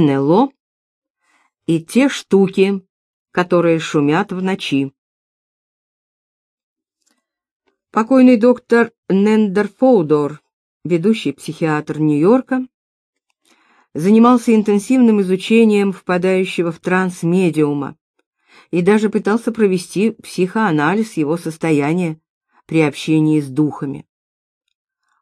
НЛО и те штуки, которые шумят в ночи. Покойный доктор Нендер Фоудор, ведущий психиатр Нью-Йорка, занимался интенсивным изучением впадающего в транс медиума и даже пытался провести психоанализ его состояния при общении с духами.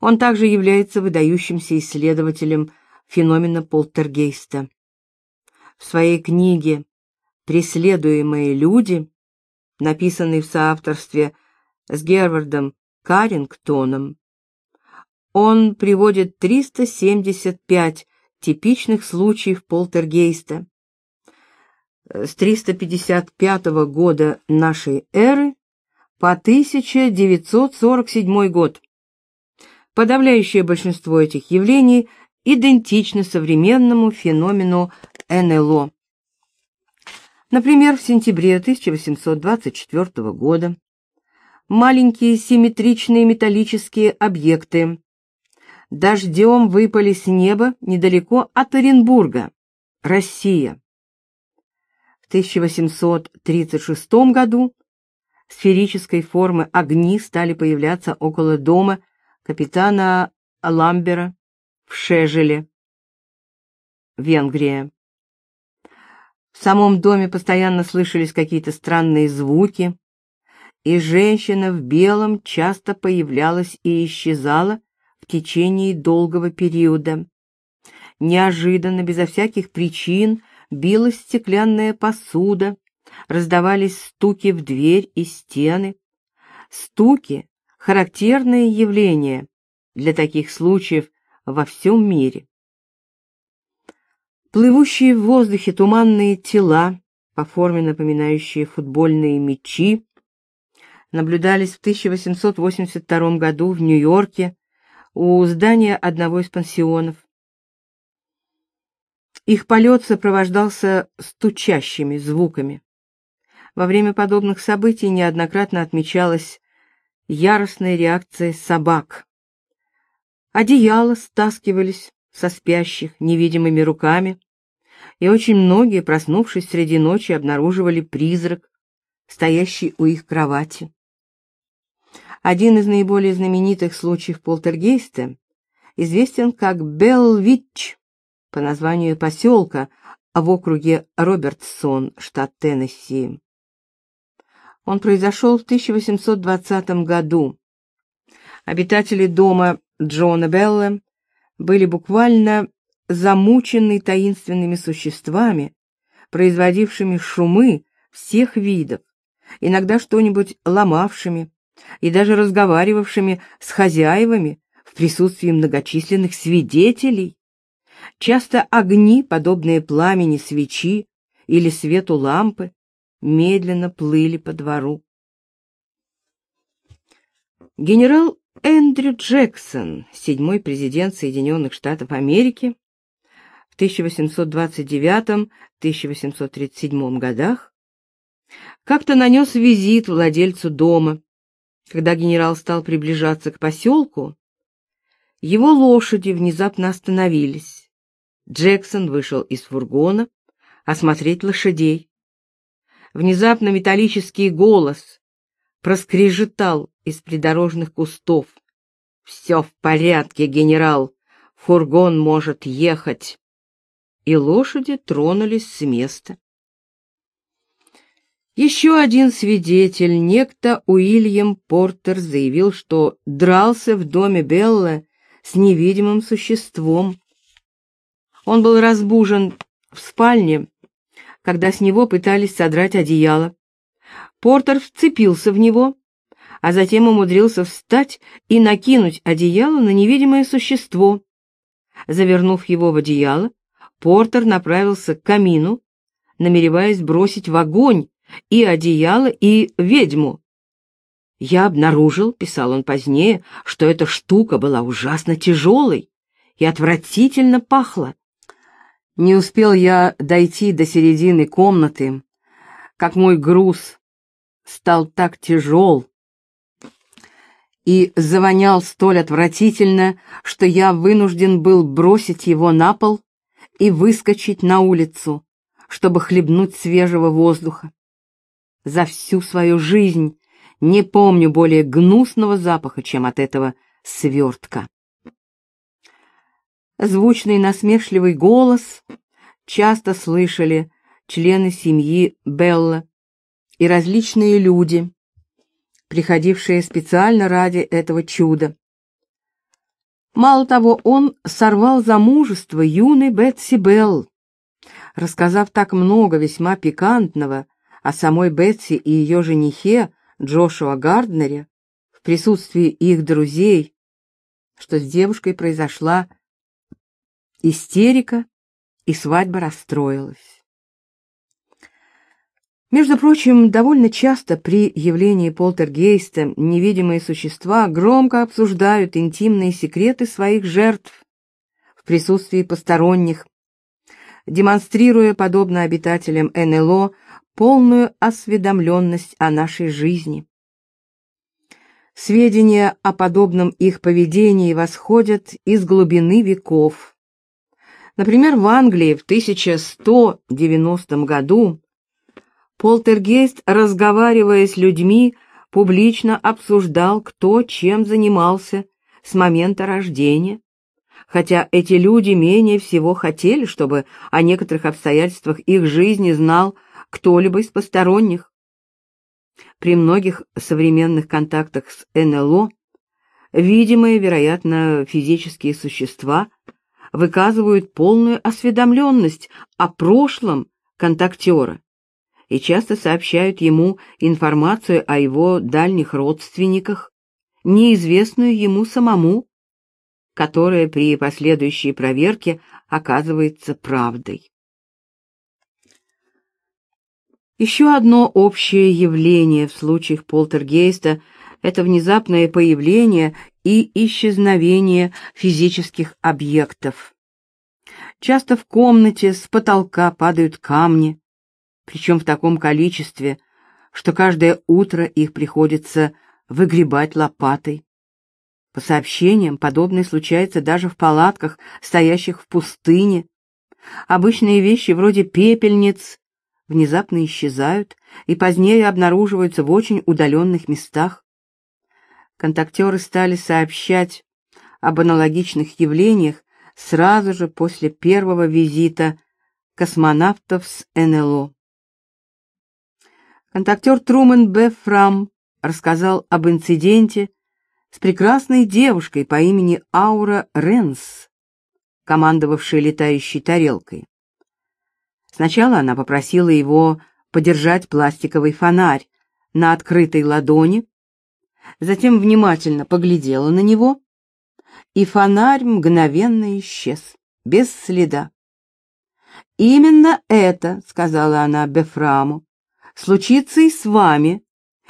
Он также является выдающимся исследователем феномена полтергейста. В своей книге «Преследуемые люди», написанной в соавторстве с Гервардом Карингтоном, он приводит 375 типичных случаев полтергейста. С 355 года нашей эры по 1947 год. Подавляющее большинство этих явлений идентично современному феномену НЛО. Например, в сентябре 1824 года маленькие симметричные металлические объекты дождем выпали с неба недалеко от Оренбурга, Россия. В 1836 году сферической формы огни стали появляться около дома капитана Ламбера в Шежеле, Венгрия. В самом доме постоянно слышались какие-то странные звуки, и женщина в белом часто появлялась и исчезала в течение долгого периода. Неожиданно, безо всяких причин, билась стеклянная посуда, раздавались стуки в дверь и стены. Стуки — характерное явление для таких случаев во всем мире. Плывущие в воздухе туманные тела, по форме напоминающие футбольные мячи, наблюдались в 1882 году в Нью-Йорке у здания одного из пансионов. Их полет сопровождался стучащими звуками. Во время подобных событий неоднократно отмечалась яростная реакция собак. Одеяла стаскивались со спящих невидимыми руками, и очень многие, проснувшись среди ночи, обнаруживали призрак, стоящий у их кровати. Один из наиболее знаменитых случаев полтергейста известен как Белвич по названию поселка в округе Робертсон, штат Теннесси. Он произошел в 1820 году. Обитатели дома Джона Белла были буквально замучены таинственными существами, производившими шумы всех видов, иногда что-нибудь ломавшими, и даже разговаривавшими с хозяевами в присутствии многочисленных свидетелей. Часто огни, подобные пламени свечи или свету лампы, медленно плыли по двору. Генерал Эндрю Джексон, седьмой президент Соединенных Штатов Америки, в 1829-1837 годах, как-то нанес визит владельцу дома, когда генерал стал приближаться к поселку, его лошади внезапно остановились. Джексон вышел из фургона осмотреть лошадей. Внезапно металлический голос проскрежетал из придорожных кустов. «Все в порядке, генерал, фургон может ехать». И лошади тронулись с места. Еще один свидетель, некто Уильям Портер, заявил, что дрался в доме Белла с невидимым существом. Он был разбужен в спальне, когда с него пытались содрать одеяло. Портер вцепился в него, а затем умудрился встать и накинуть одеяло на невидимое существо. Завернув его в одеяло, Портер направился к камину, намереваясь бросить в огонь и одеяло, и ведьму. Я обнаружил, писал он позднее, что эта штука была ужасно тяжелой и отвратительно пахла. Не успел я дойти до середины комнаты, как мой груз стал так тяжел и завонял столь отвратительно, что я вынужден был бросить его на пол и выскочить на улицу, чтобы хлебнуть свежего воздуха. За всю свою жизнь не помню более гнусного запаха, чем от этого свертка. Звучный насмешливый голос часто слышали члены семьи Белла и различные люди, приходившие специально ради этого чуда. Мало того, он сорвал замужество юной Бетси Белл, рассказав так много весьма пикантного о самой Бетси и ее женихе Джошуа Гарднере в присутствии их друзей, что с девушкой произошла истерика, и свадьба расстроилась. Между прочим, довольно часто при явлении полтергейста невидимые существа громко обсуждают интимные секреты своих жертв в присутствии посторонних, демонстрируя, подобно обитателям НЛО, полную осведомленность о нашей жизни. Сведения о подобном их поведении восходят из глубины веков. Например, в Англии в 1190 году Полтергейст, разговаривая с людьми, публично обсуждал, кто чем занимался с момента рождения, хотя эти люди менее всего хотели, чтобы о некоторых обстоятельствах их жизни знал кто-либо из посторонних. При многих современных контактах с НЛО видимые, вероятно, физические существа выказывают полную осведомленность о прошлом контактера и часто сообщают ему информацию о его дальних родственниках, неизвестную ему самому, которая при последующей проверке оказывается правдой. Еще одно общее явление в случаях полтергейста – это внезапное появление и исчезновение физических объектов. Часто в комнате с потолка падают камни, причем в таком количестве, что каждое утро их приходится выгребать лопатой. По сообщениям, подобное случается даже в палатках, стоящих в пустыне. Обычные вещи вроде пепельниц внезапно исчезают и позднее обнаруживаются в очень удаленных местах. Контактеры стали сообщать об аналогичных явлениях сразу же после первого визита космонавтов с НЛО. Контактер Трумэн Б. Фрам рассказал об инциденте с прекрасной девушкой по имени Аура Ренс, командовавшей летающей тарелкой. Сначала она попросила его подержать пластиковый фонарь на открытой ладони, затем внимательно поглядела на него, и фонарь мгновенно исчез, без следа. «Именно это», — сказала она Бефраму, случится и с вами,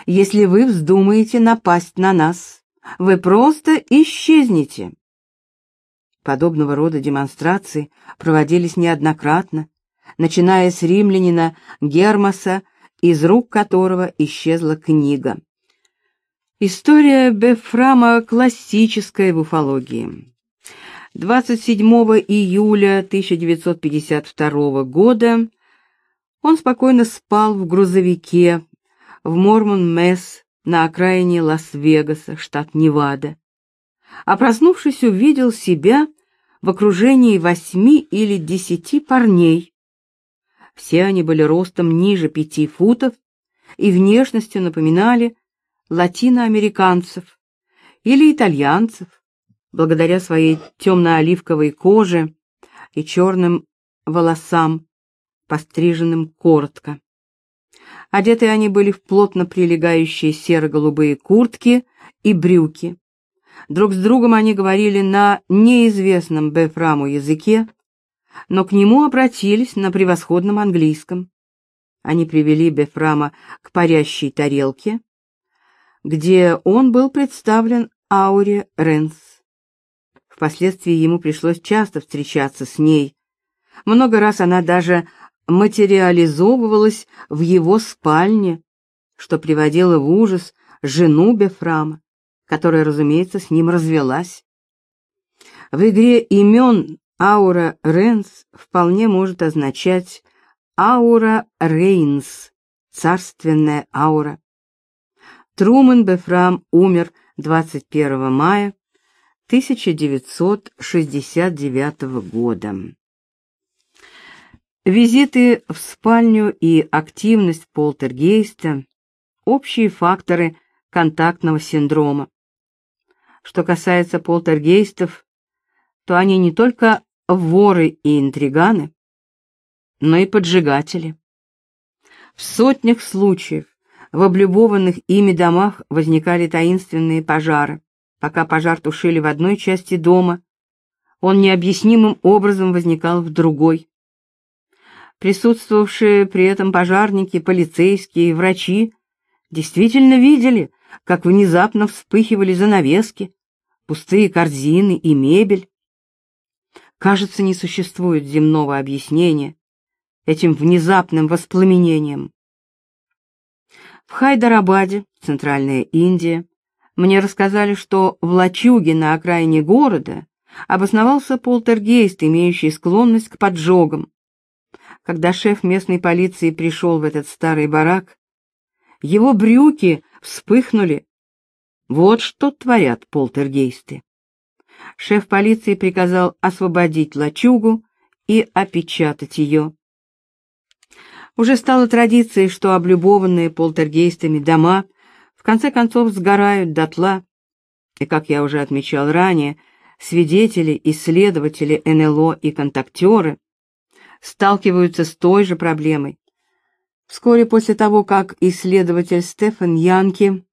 если вы вздумаете напасть на нас. Вы просто исчезнете. Подобного рода демонстрации проводились неоднократно, начиная с римлянина Гермоса, из рук которого исчезла книга. История Бефрама классическая в уфологии. 27 июля 1952 года он спокойно спал в грузовике в Мормон-Месс на окраине Лас-Вегаса, штат Невада. А проснувшись, увидел себя в окружении восьми или десяти парней. Все они были ростом ниже пяти футов и внешностью напоминали латиноамериканцев или итальянцев, благодаря своей темно-оливковой коже и черным волосам, постриженным коротко. Одеты они были в плотно прилегающие серо-голубые куртки и брюки. Друг с другом они говорили на неизвестном Бефраму языке, но к нему обратились на превосходном английском. Они привели Бефрама к парящей тарелке, где он был представлен Ауре Ренс. Впоследствии ему пришлось часто встречаться с ней. Много раз она даже материализовывалась в его спальне, что приводило в ужас жену Бефрама, которая, разумеется, с ним развелась. В игре имен Аура Ренс вполне может означать аура Рейнс, царственная аура. Трумэн Бефрам умер 21 мая 1969 года. Визиты в спальню и активность полтергейста – общие факторы контактного синдрома. Что касается полтергейстов, то они не только воры и интриганы, но и поджигатели. В сотнях случаев в облюбованных ими домах возникали таинственные пожары. Пока пожар тушили в одной части дома, он необъяснимым образом возникал в другой. Присутствовавшие при этом пожарники, полицейские врачи действительно видели, как внезапно вспыхивали занавески, пустые корзины и мебель. Кажется, не существует земного объяснения этим внезапным воспламенением. В Хайдарабаде, Центральная Индия, мне рассказали, что в лачуге на окраине города обосновался полтергейст, имеющий склонность к поджогам. Когда шеф местной полиции пришел в этот старый барак, его брюки вспыхнули. Вот что творят полтергейсты. Шеф полиции приказал освободить лачугу и опечатать ее. Уже стало традицией, что облюбованные полтергейстами дома в конце концов сгорают дотла, и, как я уже отмечал ранее, свидетели, исследователи НЛО и контактеры сталкиваются с той же проблемой. Вскоре после того, как исследователь Стефан Янки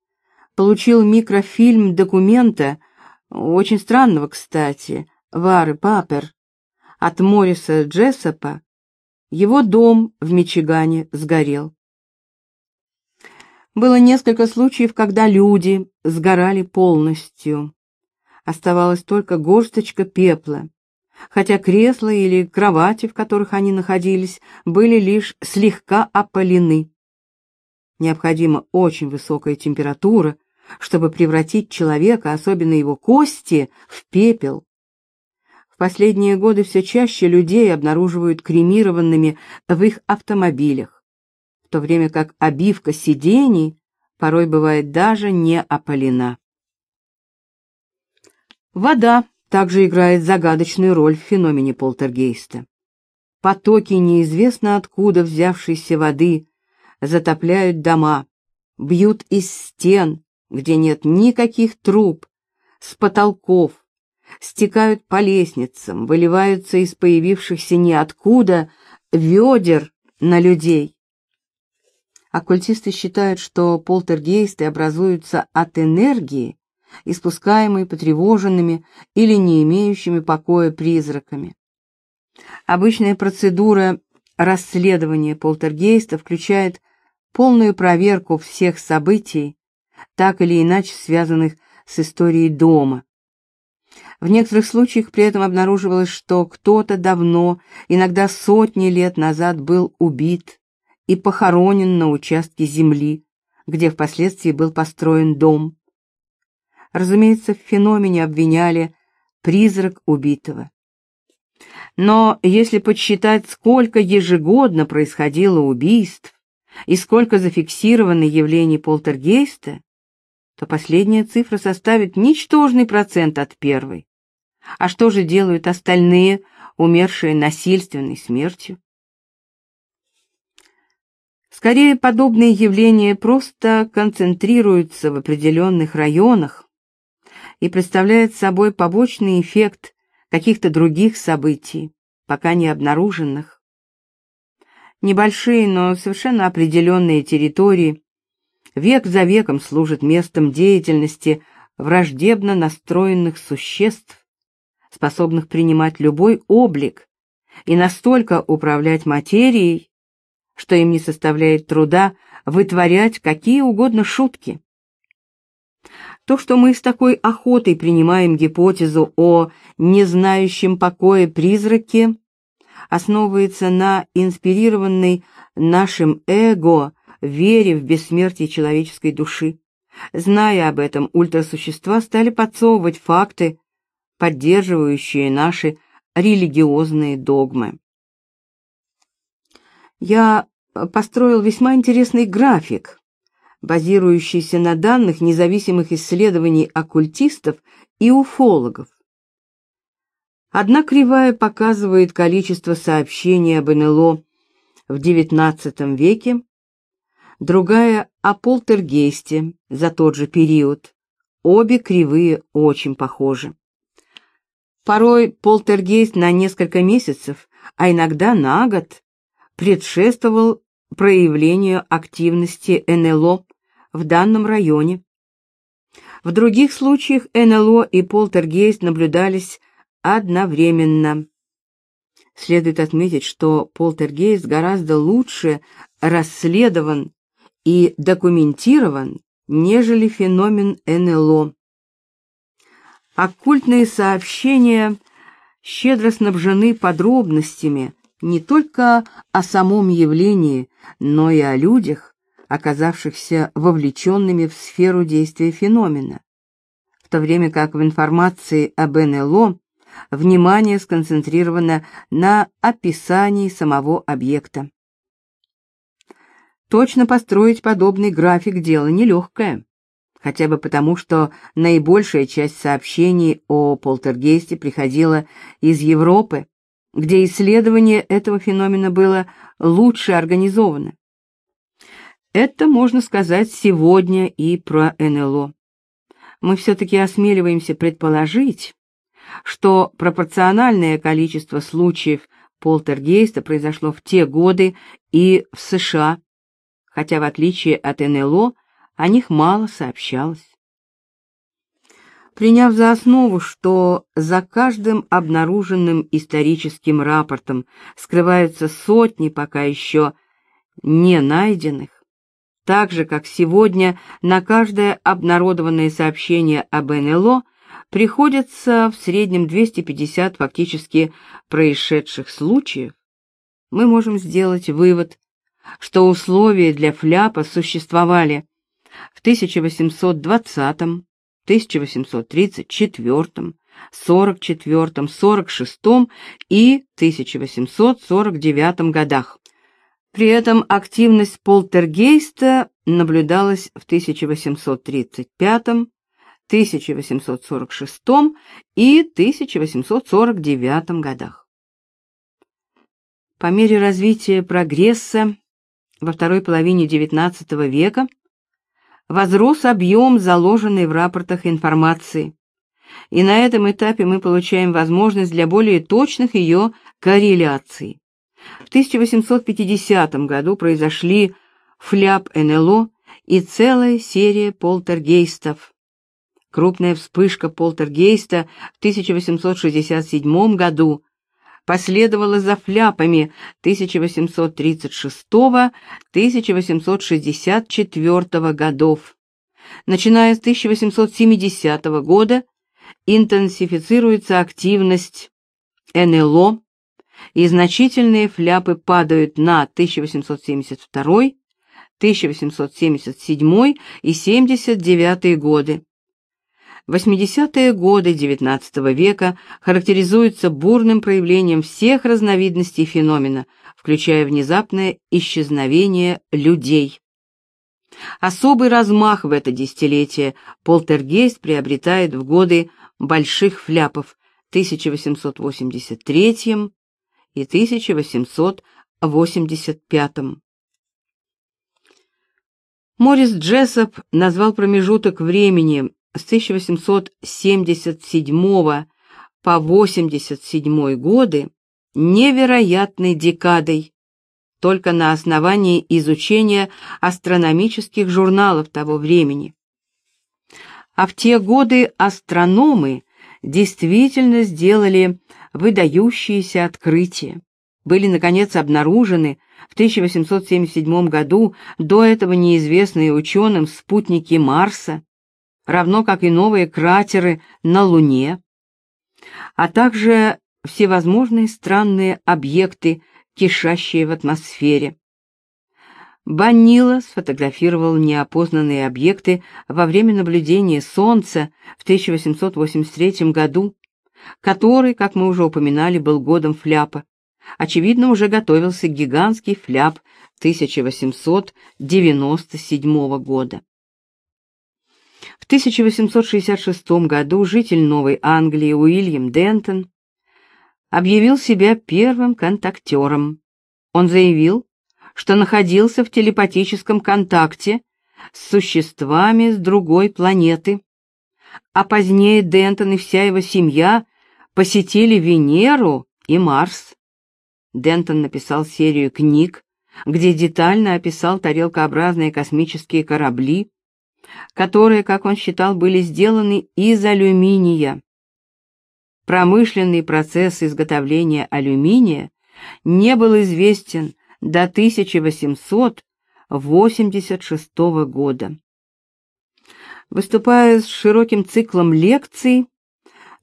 получил микрофильм документа, очень странного, кстати, Вары Папер, от Мориса Джессопа, его дом в Мичигане сгорел. Было несколько случаев, когда люди сгорали полностью. Оставалась только горсточка пепла, хотя кресла или кровати, в которых они находились, были лишь слегка опалены. Необходима очень высокая температура, чтобы превратить человека, особенно его кости, в пепел последние годы все чаще людей обнаруживают кремированными в их автомобилях, в то время как обивка сидений порой бывает даже не опалена. Вода также играет загадочную роль в феномене полтергейста. Потоки неизвестно откуда взявшейся воды затопляют дома, бьют из стен, где нет никаких труб, с потолков, стекают по лестницам, выливаются из появившихся ниоткуда ведер на людей. Оккультисты считают, что полтергейсты образуются от энергии, испускаемой потревоженными или не имеющими покоя призраками. Обычная процедура расследования полтергейста включает полную проверку всех событий, так или иначе связанных с историей дома, в некоторых случаях при этом обнаруживалось, что кто-то давно, иногда сотни лет назад, был убит и похоронен на участке земли, где впоследствии был построен дом. Разумеется, в феномене обвиняли призрак убитого. Но если подсчитать, сколько ежегодно происходило убийств и сколько зафиксировано явлений полтергейста, то последняя цифра составит ничтожный процент от первой. А что же делают остальные, умершие насильственной смертью? Скорее, подобные явления просто концентрируются в определенных районах и представляют собой побочный эффект каких-то других событий, пока не обнаруженных. Небольшие, но совершенно определенные территории век за веком служат местом деятельности враждебно настроенных существ, способных принимать любой облик и настолько управлять материей, что им не составляет труда вытворять какие угодно шутки. То, что мы с такой охотой принимаем гипотезу о незнающем покое призраке, основывается на инспирированной нашим эго вере в бессмертие человеческой души. Зная об этом, ультрасущества стали подсовывать факты, поддерживающие наши религиозные догмы. Я построил весьма интересный график, базирующийся на данных независимых исследований оккультистов и уфологов. Одна кривая показывает количество сообщений об НЛО в XIX веке, другая о полтергейсте за тот же период. Обе кривые очень похожи. Порой полтергейст на несколько месяцев, а иногда на год предшествовал проявлению активности НЛО в данном районе. В других случаях НЛО и полтергейст наблюдались одновременно. Следует отметить, что полтергейст гораздо лучше расследован и документирован, нежели феномен НЛО. Оккультные сообщения щедро снабжены подробностями не только о самом явлении, но и о людях, оказавшихся вовлеченными в сферу действия феномена, в то время как в информации об НЛО внимание сконцентрировано на описании самого объекта. Точно построить подобный график дело нелегкое, хотя бы потому, что наибольшая часть сообщений о полтергейсте приходила из Европы, где исследование этого феномена было лучше организовано. Это можно сказать сегодня и про НЛО. Мы все-таки осмеливаемся предположить, что пропорциональное количество случаев полтергейста произошло в те годы и в США, хотя в отличие от НЛО о них мало сообщалось. Приняв за основу, что за каждым обнаруженным историческим рапортом скрываются сотни пока еще не найденных, так же, как сегодня на каждое обнародованное сообщение об НЛО приходится в среднем 250 фактически происшедших случаев, мы можем сделать вывод, что условия для фляпа существовали в 1820, 1834, 44, 46 и 1849 годах. При этом активность полтергейста наблюдалась в 1835, 1846 и 1849 годах. По мере развития прогресса во второй половине XIX века возрос объем заложенной в рапортах информации, и на этом этапе мы получаем возможность для более точных ее корреляций. В 1850 году произошли фляп НЛО и целая серия полтергейстов, Крупная вспышка полтергейста в 1867 году последовала за фляпами 1836-1864 годов. Начиная с 1870 года интенсифицируется активность НЛО, и значительные фляпы падают на 1872, 1877 и 79 годы. 80-е годы XIX века характеризуются бурным проявлением всех разновидностей феномена, включая внезапное исчезновение людей. Особый размах в это десятилетие полтергейст приобретает в годы больших фляпов 1883 и 1885. Морис Джессоп назвал промежуток времени с 1877 по 87 годы невероятной декадой, только на основании изучения астрономических журналов того времени. А в те годы астрономы действительно сделали выдающиеся открытия. Были, наконец, обнаружены в 1877 году до этого неизвестные ученым спутники Марса, равно как и новые кратеры на Луне, а также всевозможные странные объекты, кишащие в атмосфере. Баннила сфотографировал неопознанные объекты во время наблюдения Солнца в 1883 году, который, как мы уже упоминали, был годом фляпа. Очевидно, уже готовился гигантский фляп 1897 года. В 1866 году житель Новой Англии Уильям Дентон объявил себя первым контактером. Он заявил, что находился в телепатическом контакте с существами с другой планеты. А позднее Дентон и вся его семья посетили Венеру и Марс. Дентон написал серию книг, где детально описал тарелкообразные космические корабли, которые, как он считал, были сделаны из алюминия. Промышленный процесс изготовления алюминия не был известен до 1886 года. Выступая с широким циклом лекций,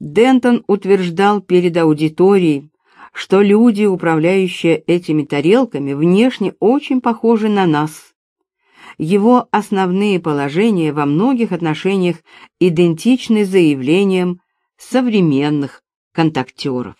Дентон утверждал перед аудиторией, что люди, управляющие этими тарелками, внешне очень похожи на нас. Его основные положения во многих отношениях идентичны заявлениям современных контактеров.